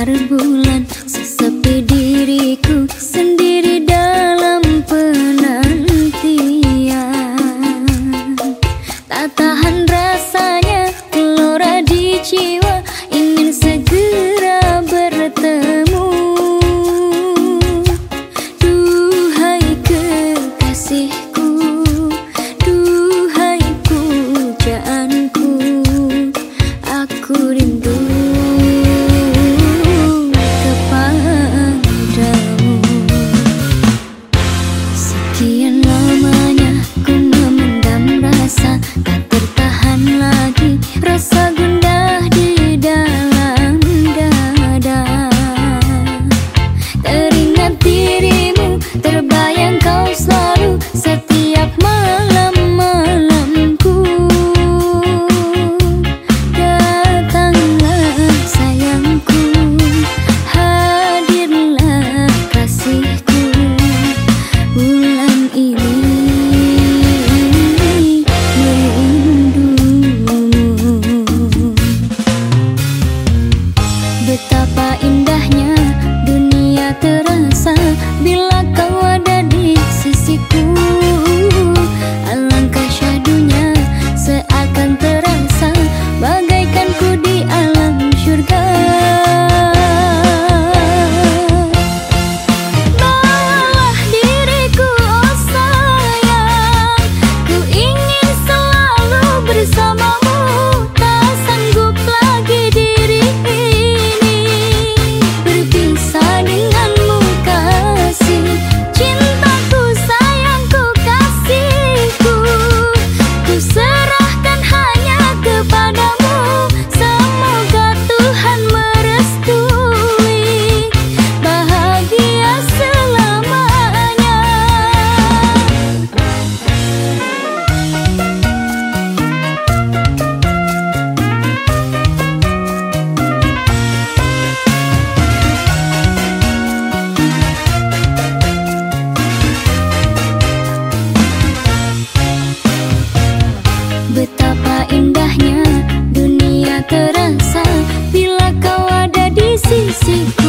Sinar bulan sesepi diriku sendiri dalam penantian. Tak tahan indahnya dunia terasa bila kau ada di sisi